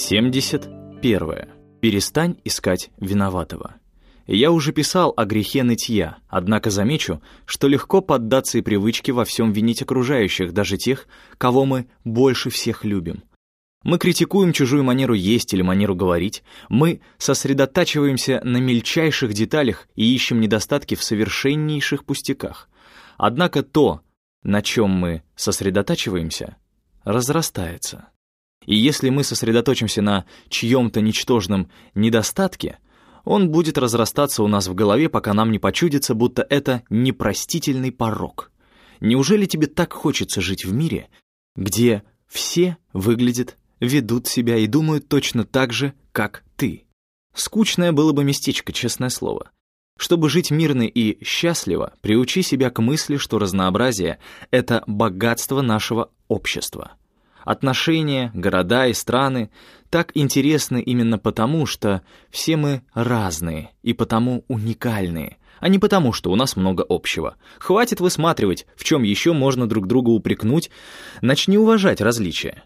71. Перестань искать виноватого. Я уже писал о грехе нытья, однако замечу, что легко поддаться и привычке во всем винить окружающих, даже тех, кого мы больше всех любим. Мы критикуем чужую манеру есть или манеру говорить, мы сосредотачиваемся на мельчайших деталях и ищем недостатки в совершеннейших пустяках. Однако то, на чем мы сосредотачиваемся, разрастается. И если мы сосредоточимся на чьем-то ничтожном недостатке, он будет разрастаться у нас в голове, пока нам не почудится, будто это непростительный порог. Неужели тебе так хочется жить в мире, где все выглядят, ведут себя и думают точно так же, как ты? Скучное было бы местечко, честное слово. Чтобы жить мирно и счастливо, приучи себя к мысли, что разнообразие — это богатство нашего общества. Отношения, города и страны так интересны именно потому, что все мы разные и потому уникальные, а не потому, что у нас много общего. Хватит высматривать, в чем еще можно друг друга упрекнуть, начни уважать различия.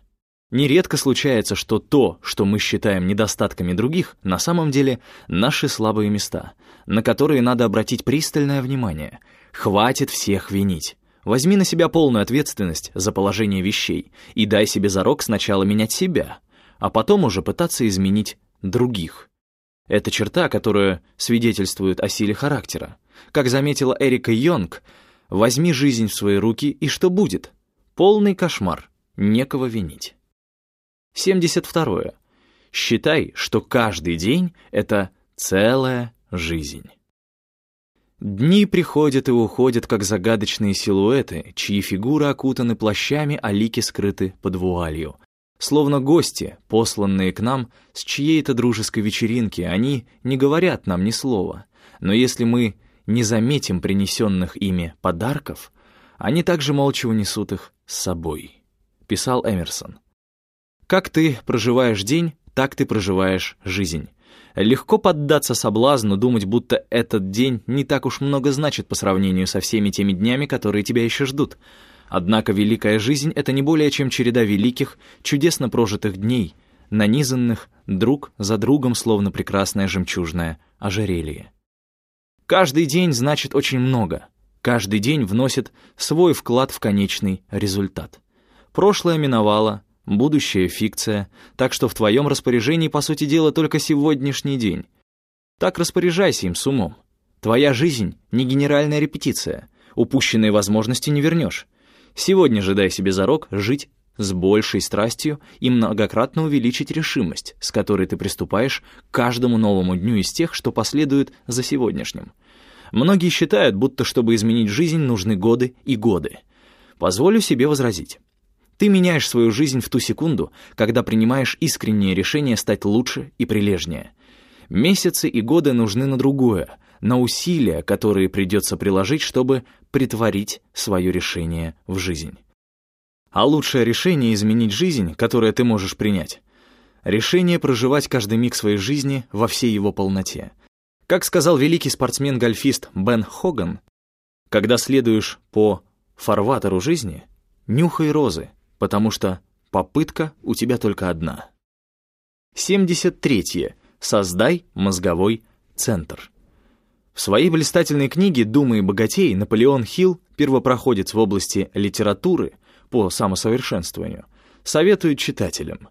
Нередко случается, что то, что мы считаем недостатками других, на самом деле наши слабые места, на которые надо обратить пристальное внимание. Хватит всех винить. Возьми на себя полную ответственность за положение вещей и дай себе зарок сначала менять себя, а потом уже пытаться изменить других. Это черта, которая свидетельствует о силе характера. Как заметила Эрика Йонг, возьми жизнь в свои руки, и что будет? Полный кошмар, некого винить. 72. Считай, что каждый день — это целая жизнь. Дни приходят и уходят, как загадочные силуэты, чьи фигуры окутаны плащами, а лики скрыты под вуалью. Словно гости, посланные к нам с чьей-то дружеской вечеринки, они не говорят нам ни слова. Но если мы не заметим принесенных ими подарков, они также молча унесут их с собой. Писал Эмерсон. Как ты проживаешь день, так ты проживаешь жизнь. Легко поддаться соблазну, думать, будто этот день не так уж много значит по сравнению со всеми теми днями, которые тебя еще ждут. Однако великая жизнь — это не более чем череда великих, чудесно прожитых дней, нанизанных друг за другом, словно прекрасное жемчужное ожерелье. Каждый день значит очень много. Каждый день вносит свой вклад в конечный результат. Прошлое миновало, будущее — фикция, так что в твоем распоряжении, по сути дела, только сегодняшний день. Так распоряжайся им с умом. Твоя жизнь — не генеральная репетиция. Упущенные возможности не вернешь. Сегодня же дай себе зарок жить с большей страстью и многократно увеличить решимость, с которой ты приступаешь к каждому новому дню из тех, что последуют за сегодняшним. Многие считают, будто чтобы изменить жизнь, нужны годы и годы. Позволю себе возразить. Ты меняешь свою жизнь в ту секунду, когда принимаешь искреннее решение стать лучше и прилежнее. Месяцы и годы нужны на другое, на усилия, которые придется приложить, чтобы притворить свое решение в жизнь. А лучшее решение изменить жизнь, которое ты можешь принять, решение проживать каждый миг своей жизни во всей его полноте. Как сказал великий спортсмен-гольфист Бен Хоган, когда следуешь по фарватеру жизни, нюхай розы, потому что попытка у тебя только одна. 73. Создай мозговой центр. В своей блистательной книге «Думы и богатей» Наполеон Хилл, первопроходец в области литературы по самосовершенствованию, советует читателям.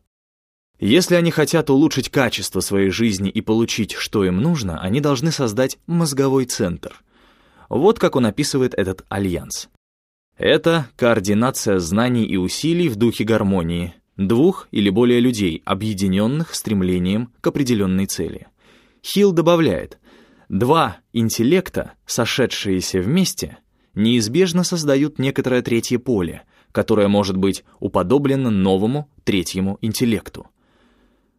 Если они хотят улучшить качество своей жизни и получить, что им нужно, они должны создать мозговой центр. Вот как он описывает этот альянс. Это координация знаний и усилий в духе гармонии, двух или более людей, объединенных стремлением к определенной цели. Хилл добавляет, два интеллекта, сошедшиеся вместе, неизбежно создают некоторое третье поле, которое может быть уподоблено новому третьему интеллекту.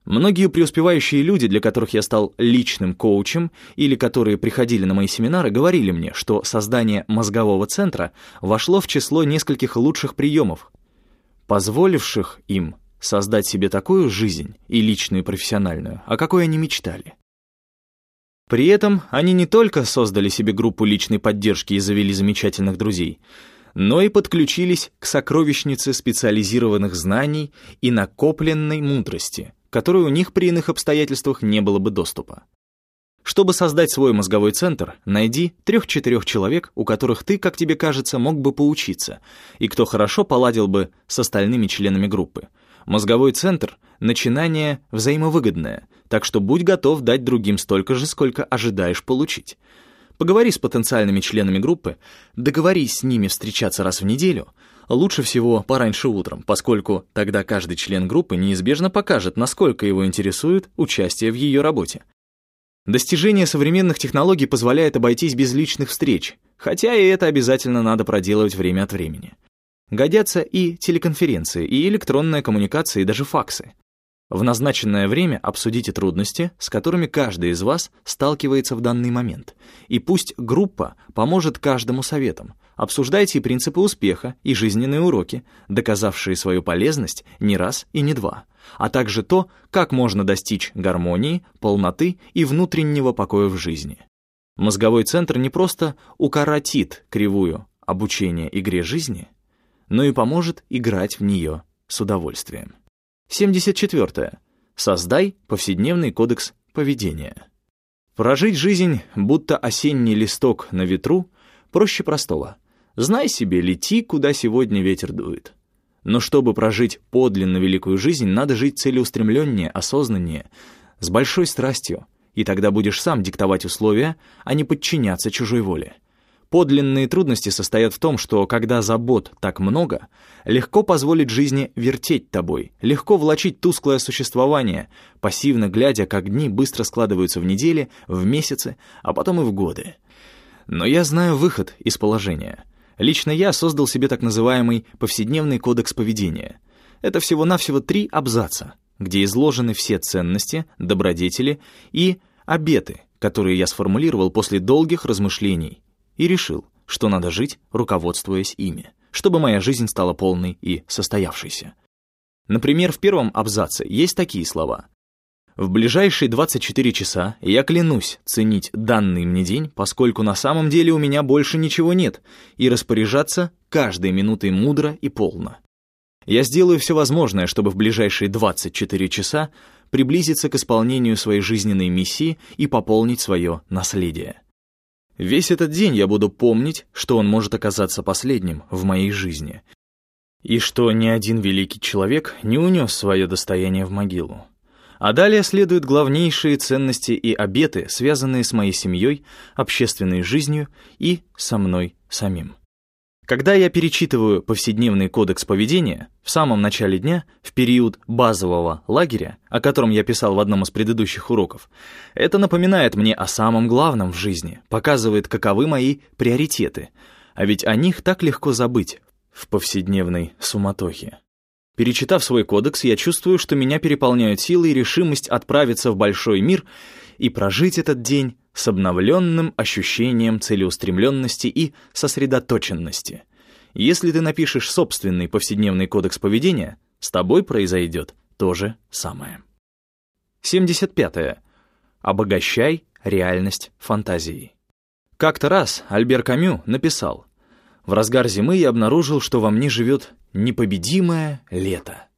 Многие преуспевающие люди, для которых я стал личным коучем или которые приходили на мои семинары, говорили мне, что создание мозгового центра вошло в число нескольких лучших приемов, позволивших им создать себе такую жизнь, и личную, и профессиональную, о какой они мечтали. При этом они не только создали себе группу личной поддержки и завели замечательных друзей, но и подключились к сокровищнице специализированных знаний и накопленной мудрости, которой у них при иных обстоятельствах не было бы доступа. Чтобы создать свой мозговой центр, найди трех-четырех человек, у которых ты, как тебе кажется, мог бы поучиться, и кто хорошо поладил бы с остальными членами группы. Мозговой центр — начинание взаимовыгодное, так что будь готов дать другим столько же, сколько ожидаешь получить. Поговори с потенциальными членами группы, договорись с ними встречаться раз в неделю, лучше всего пораньше утром, поскольку тогда каждый член группы неизбежно покажет, насколько его интересует участие в ее работе. Достижение современных технологий позволяет обойтись без личных встреч, хотя и это обязательно надо проделывать время от времени. Годятся и телеконференции, и электронная коммуникация, и даже факсы. В назначенное время обсудите трудности, с которыми каждый из вас сталкивается в данный момент, и пусть группа поможет каждому советом. Обсуждайте принципы успеха и жизненные уроки, доказавшие свою полезность не раз и не два а также то, как можно достичь гармонии, полноты и внутреннего покоя в жизни. Мозговой центр не просто укоротит кривую обучения игре жизни, но и поможет играть в нее с удовольствием. 74. Создай повседневный кодекс поведения. Прожить жизнь, будто осенний листок на ветру, проще простого. Знай себе, лети, куда сегодня ветер дует. Но чтобы прожить подлинно великую жизнь, надо жить целеустремленнее, осознаннее, с большой страстью, и тогда будешь сам диктовать условия, а не подчиняться чужой воле. Подлинные трудности состоят в том, что когда забот так много, легко позволить жизни вертеть тобой, легко влачить тусклое существование, пассивно глядя, как дни быстро складываются в недели, в месяцы, а потом и в годы. Но я знаю выход из положения — Лично я создал себе так называемый повседневный кодекс поведения. Это всего-навсего три абзаца, где изложены все ценности, добродетели и обеты, которые я сформулировал после долгих размышлений и решил, что надо жить, руководствуясь ими, чтобы моя жизнь стала полной и состоявшейся. Например, в первом абзаце есть такие слова. В ближайшие 24 часа я клянусь ценить данный мне день, поскольку на самом деле у меня больше ничего нет, и распоряжаться каждой минутой мудро и полно. Я сделаю все возможное, чтобы в ближайшие 24 часа приблизиться к исполнению своей жизненной миссии и пополнить свое наследие. Весь этот день я буду помнить, что он может оказаться последним в моей жизни, и что ни один великий человек не унес свое достояние в могилу. А далее следуют главнейшие ценности и обеты, связанные с моей семьей, общественной жизнью и со мной самим. Когда я перечитываю повседневный кодекс поведения, в самом начале дня, в период базового лагеря, о котором я писал в одном из предыдущих уроков, это напоминает мне о самом главном в жизни, показывает, каковы мои приоритеты, а ведь о них так легко забыть в повседневной суматохе. Перечитав свой кодекс, я чувствую, что меня переполняют силы и решимость отправиться в большой мир и прожить этот день с обновленным ощущением целеустремленности и сосредоточенности. Если ты напишешь собственный повседневный кодекс поведения, с тобой произойдет то же самое. 75. -е. Обогащай реальность фантазией. Как-то раз Альбер Камю написал «В разгар зимы я обнаружил, что во мне живет Непобедимое лето.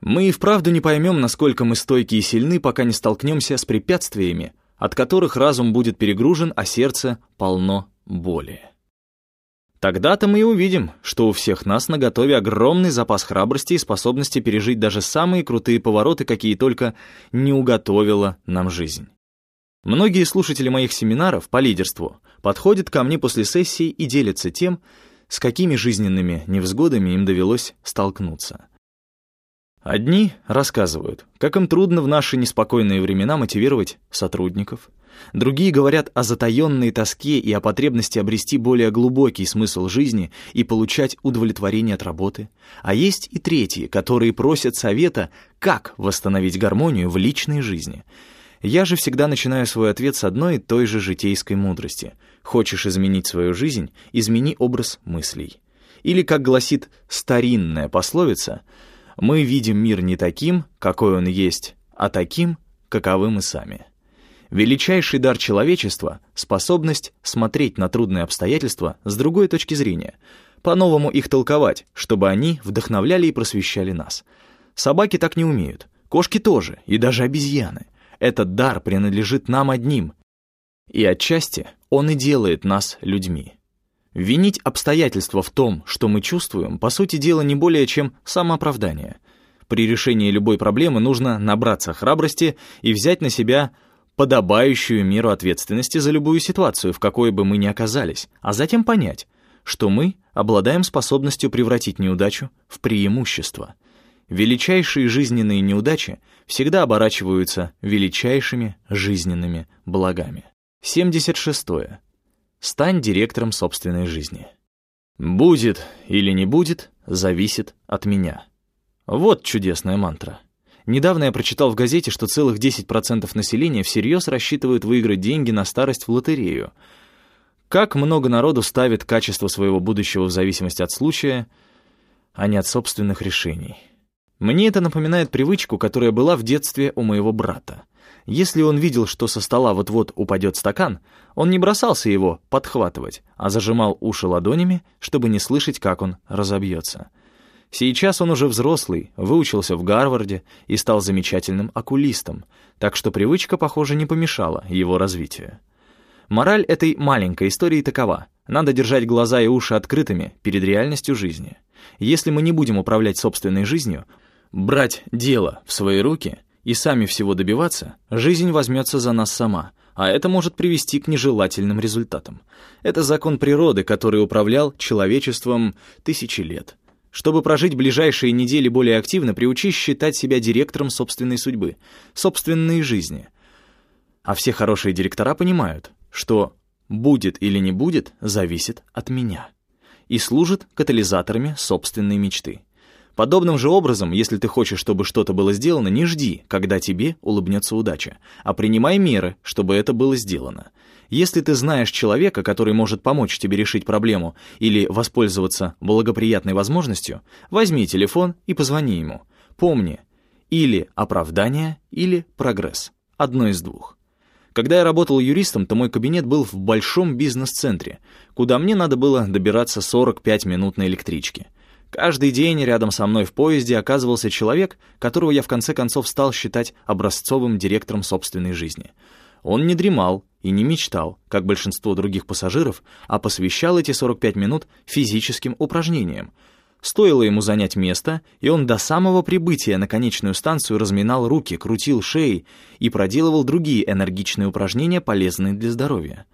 Мы и вправду не поймем, насколько мы стойки и сильны, пока не столкнемся с препятствиями, от которых разум будет перегружен, а сердце полно боли. Тогда-то мы и увидим, что у всех нас на готове огромный запас храбрости и способности пережить даже самые крутые повороты, какие только не уготовила нам жизнь. Многие слушатели моих семинаров по лидерству подходят ко мне после сессии и делятся тем, с какими жизненными невзгодами им довелось столкнуться. Одни рассказывают, как им трудно в наши неспокойные времена мотивировать сотрудников, другие говорят о затаенной тоске и о потребности обрести более глубокий смысл жизни и получать удовлетворение от работы, а есть и третьи, которые просят совета, как восстановить гармонию в личной жизни — я же всегда начинаю свой ответ с одной и той же житейской мудрости. Хочешь изменить свою жизнь — измени образ мыслей. Или, как гласит старинная пословица, «Мы видим мир не таким, какой он есть, а таким, каковы мы сами». Величайший дар человечества — способность смотреть на трудные обстоятельства с другой точки зрения, по-новому их толковать, чтобы они вдохновляли и просвещали нас. Собаки так не умеют — Кошки тоже, и даже обезьяны. Этот дар принадлежит нам одним. И отчасти он и делает нас людьми. Винить обстоятельства в том, что мы чувствуем, по сути дела не более чем самооправдание. При решении любой проблемы нужно набраться храбрости и взять на себя подобающую меру ответственности за любую ситуацию, в какой бы мы ни оказались, а затем понять, что мы обладаем способностью превратить неудачу в преимущество. Величайшие жизненные неудачи всегда оборачиваются величайшими жизненными благами. 76. -е. Стань директором собственной жизни. Будет или не будет, зависит от меня. Вот чудесная мантра. Недавно я прочитал в газете, что целых 10% населения всерьез рассчитывают выиграть деньги на старость в лотерею. Как много народу ставит качество своего будущего в зависимости от случая, а не от собственных решений. Мне это напоминает привычку, которая была в детстве у моего брата. Если он видел, что со стола вот-вот упадет стакан, он не бросался его подхватывать, а зажимал уши ладонями, чтобы не слышать, как он разобьется. Сейчас он уже взрослый, выучился в Гарварде и стал замечательным окулистом, так что привычка, похоже, не помешала его развитию. Мораль этой маленькой истории такова. Надо держать глаза и уши открытыми перед реальностью жизни. Если мы не будем управлять собственной жизнью, брать дело в свои руки — и сами всего добиваться, жизнь возьмется за нас сама, а это может привести к нежелательным результатам. Это закон природы, который управлял человечеством тысячи лет. Чтобы прожить ближайшие недели более активно, приучись считать себя директором собственной судьбы, собственной жизни. А все хорошие директора понимают, что будет или не будет, зависит от меня. И служит катализаторами собственной мечты. Подобным же образом, если ты хочешь, чтобы что-то было сделано, не жди, когда тебе улыбнется удача, а принимай меры, чтобы это было сделано. Если ты знаешь человека, который может помочь тебе решить проблему или воспользоваться благоприятной возможностью, возьми телефон и позвони ему. Помни, или оправдание, или прогресс. Одно из двух. Когда я работал юристом, то мой кабинет был в большом бизнес-центре, куда мне надо было добираться 45 минут на электричке. Каждый день рядом со мной в поезде оказывался человек, которого я в конце концов стал считать образцовым директором собственной жизни. Он не дремал и не мечтал, как большинство других пассажиров, а посвящал эти 45 минут физическим упражнениям. Стоило ему занять место, и он до самого прибытия на конечную станцию разминал руки, крутил шеи и проделывал другие энергичные упражнения, полезные для здоровья.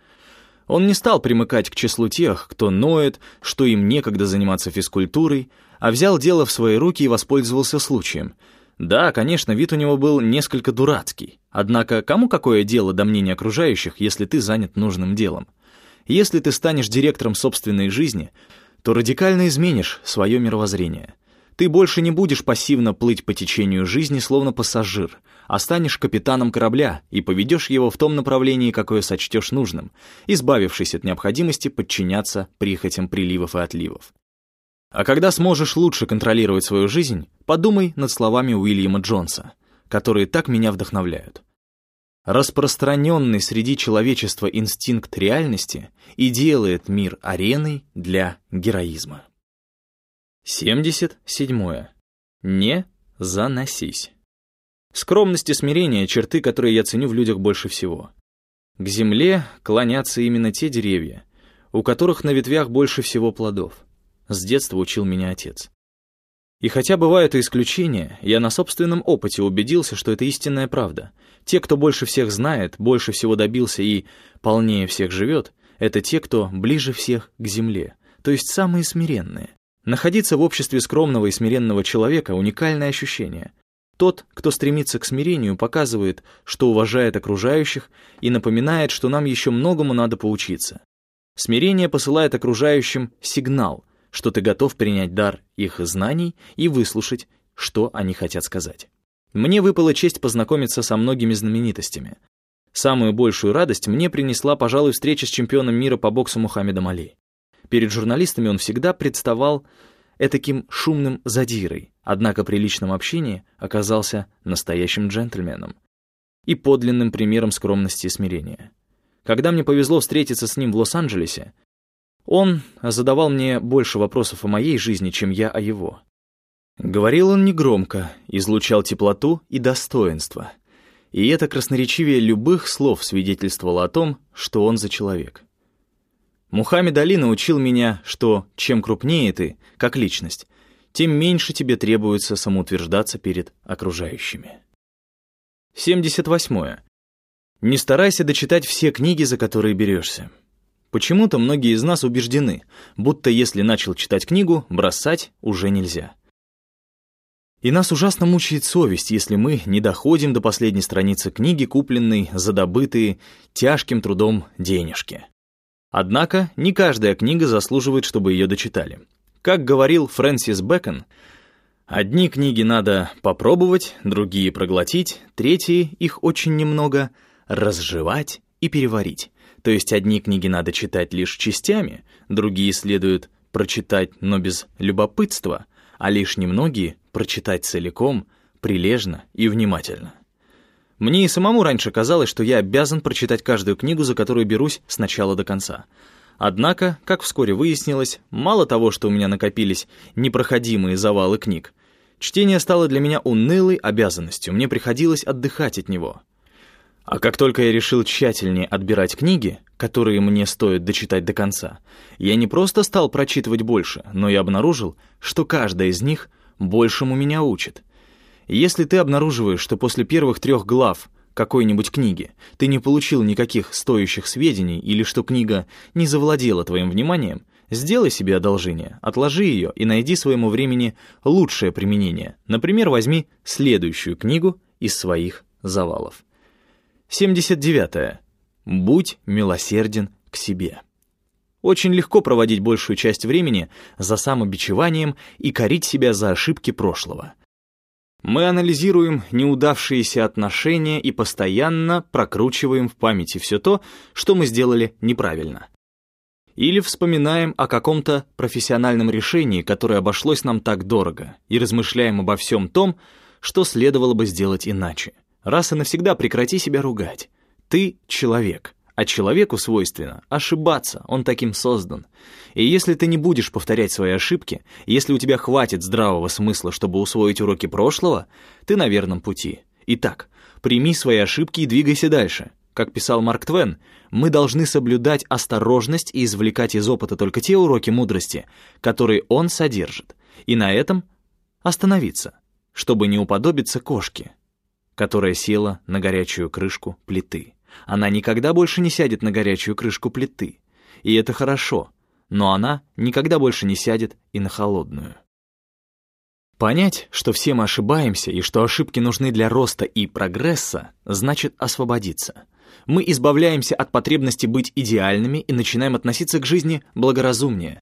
Он не стал примыкать к числу тех, кто ноет, что им некогда заниматься физкультурой, а взял дело в свои руки и воспользовался случаем. Да, конечно, вид у него был несколько дурацкий. Однако кому какое дело до мнения окружающих, если ты занят нужным делом? Если ты станешь директором собственной жизни, то радикально изменишь свое мировоззрение. Ты больше не будешь пассивно плыть по течению жизни, словно пассажир, а станешь капитаном корабля и поведешь его в том направлении, какое сочтешь нужным, избавившись от необходимости подчиняться прихотям приливов и отливов. А когда сможешь лучше контролировать свою жизнь, подумай над словами Уильяма Джонса, которые так меня вдохновляют. Распространенный среди человечества инстинкт реальности и делает мир ареной для героизма. 77. Не заносись. Скромность и смирение — черты, которые я ценю в людях больше всего. К земле клонятся именно те деревья, у которых на ветвях больше всего плодов. С детства учил меня отец. И хотя бывают и исключения, я на собственном опыте убедился, что это истинная правда. Те, кто больше всех знает, больше всего добился и полнее всех живет, это те, кто ближе всех к земле, то есть самые смиренные. Находиться в обществе скромного и смиренного человека — уникальное ощущение. Тот, кто стремится к смирению, показывает, что уважает окружающих и напоминает, что нам еще многому надо поучиться. Смирение посылает окружающим сигнал, что ты готов принять дар их знаний и выслушать, что они хотят сказать. Мне выпала честь познакомиться со многими знаменитостями. Самую большую радость мне принесла, пожалуй, встреча с чемпионом мира по боксу Мухаммедом Али. Перед журналистами он всегда представал этаким шумным задирой, однако при личном общении оказался настоящим джентльменом и подлинным примером скромности и смирения. Когда мне повезло встретиться с ним в Лос-Анджелесе, он задавал мне больше вопросов о моей жизни, чем я о его. Говорил он негромко, излучал теплоту и достоинство. И это красноречивее любых слов свидетельствовало о том, что он за человек. Мухаммед Али научил меня, что чем крупнее ты, как личность, тем меньше тебе требуется самоутверждаться перед окружающими. 78. Не старайся дочитать все книги, за которые берешься. Почему-то многие из нас убеждены, будто если начал читать книгу, бросать уже нельзя. И нас ужасно мучает совесть, если мы не доходим до последней страницы книги, купленной за добытые тяжким трудом денежки. Однако не каждая книга заслуживает, чтобы ее дочитали. Как говорил Фрэнсис Бэкон, одни книги надо попробовать, другие проглотить, третьи, их очень немного, разжевать и переварить. То есть одни книги надо читать лишь частями, другие следует прочитать, но без любопытства, а лишь немногие прочитать целиком, прилежно и внимательно. Мне и самому раньше казалось, что я обязан прочитать каждую книгу, за которую берусь с начала до конца. Однако, как вскоре выяснилось, мало того, что у меня накопились непроходимые завалы книг, чтение стало для меня унылой обязанностью, мне приходилось отдыхать от него — а как только я решил тщательнее отбирать книги, которые мне стоит дочитать до конца, я не просто стал прочитывать больше, но и обнаружил, что каждая из них большему меня учит. Если ты обнаруживаешь, что после первых трех глав какой-нибудь книги ты не получил никаких стоящих сведений или что книга не завладела твоим вниманием, сделай себе одолжение, отложи ее и найди своему времени лучшее применение. Например, возьми следующую книгу из своих завалов. 79. -е. Будь милосерден к себе. Очень легко проводить большую часть времени за самобичеванием и корить себя за ошибки прошлого. Мы анализируем неудавшиеся отношения и постоянно прокручиваем в памяти все то, что мы сделали неправильно. Или вспоминаем о каком-то профессиональном решении, которое обошлось нам так дорого, и размышляем обо всем том, что следовало бы сделать иначе. Раз и навсегда прекрати себя ругать. Ты человек, а человеку свойственно ошибаться, он таким создан. И если ты не будешь повторять свои ошибки, если у тебя хватит здравого смысла, чтобы усвоить уроки прошлого, ты на верном пути. Итак, прими свои ошибки и двигайся дальше. Как писал Марк Твен, мы должны соблюдать осторожность и извлекать из опыта только те уроки мудрости, которые он содержит, и на этом остановиться, чтобы не уподобиться кошке, которая села на горячую крышку плиты. Она никогда больше не сядет на горячую крышку плиты. И это хорошо, но она никогда больше не сядет и на холодную. Понять, что все мы ошибаемся и что ошибки нужны для роста и прогресса, значит освободиться. Мы избавляемся от потребности быть идеальными и начинаем относиться к жизни благоразумнее.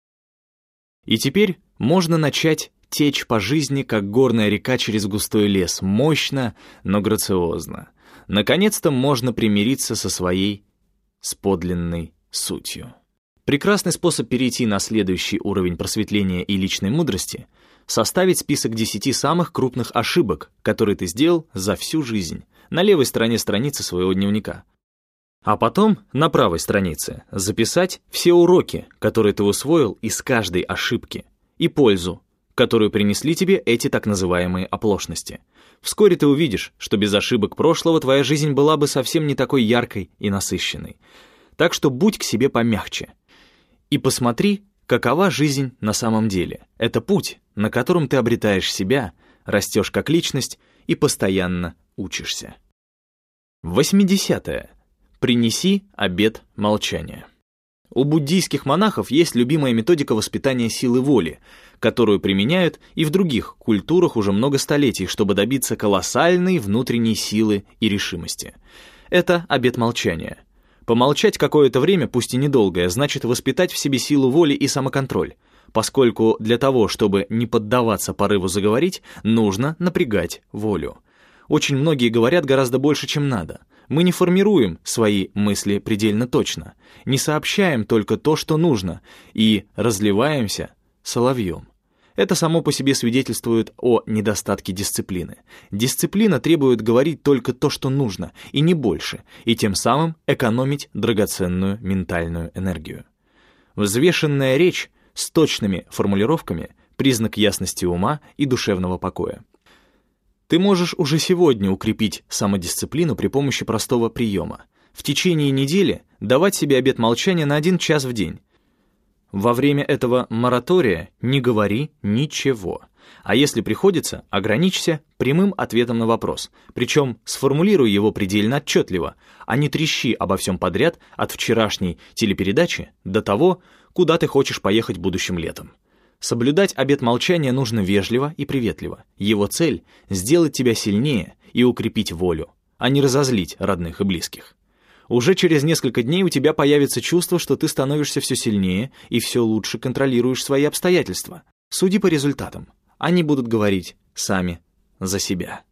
И теперь можно начать течь по жизни, как горная река через густой лес, мощно, но грациозно. Наконец-то можно примириться со своей с подлинной сутью. Прекрасный способ перейти на следующий уровень просветления и личной мудрости — составить список десяти самых крупных ошибок, которые ты сделал за всю жизнь, на левой стороне страницы своего дневника. А потом на правой странице записать все уроки, которые ты усвоил из каждой ошибки, и пользу, которую принесли тебе эти так называемые оплошности. Вскоре ты увидишь, что без ошибок прошлого твоя жизнь была бы совсем не такой яркой и насыщенной. Так что будь к себе помягче. И посмотри, какова жизнь на самом деле. Это путь, на котором ты обретаешь себя, растешь как личность и постоянно учишься. 80. -е. Принеси обет молчания. У буддийских монахов есть любимая методика воспитания силы воли, которую применяют и в других культурах уже много столетий, чтобы добиться колоссальной внутренней силы и решимости. Это обет молчания. Помолчать какое-то время, пусть и недолгое, значит воспитать в себе силу воли и самоконтроль, поскольку для того, чтобы не поддаваться порыву заговорить, нужно напрягать волю. Очень многие говорят гораздо больше, чем надо. Мы не формируем свои мысли предельно точно, не сообщаем только то, что нужно, и разливаемся соловьем. Это само по себе свидетельствует о недостатке дисциплины. Дисциплина требует говорить только то, что нужно, и не больше, и тем самым экономить драгоценную ментальную энергию. Взвешенная речь с точными формулировками признак ясности ума и душевного покоя. Ты можешь уже сегодня укрепить самодисциплину при помощи простого приема. В течение недели давать себе обет молчания на один час в день. Во время этого моратория не говори ничего. А если приходится, ограничься прямым ответом на вопрос, причем сформулируй его предельно отчетливо, а не трещи обо всем подряд от вчерашней телепередачи до того, куда ты хочешь поехать будущим летом. Соблюдать обет молчания нужно вежливо и приветливо. Его цель — сделать тебя сильнее и укрепить волю, а не разозлить родных и близких. Уже через несколько дней у тебя появится чувство, что ты становишься все сильнее и все лучше контролируешь свои обстоятельства. Суди по результатам. Они будут говорить сами за себя.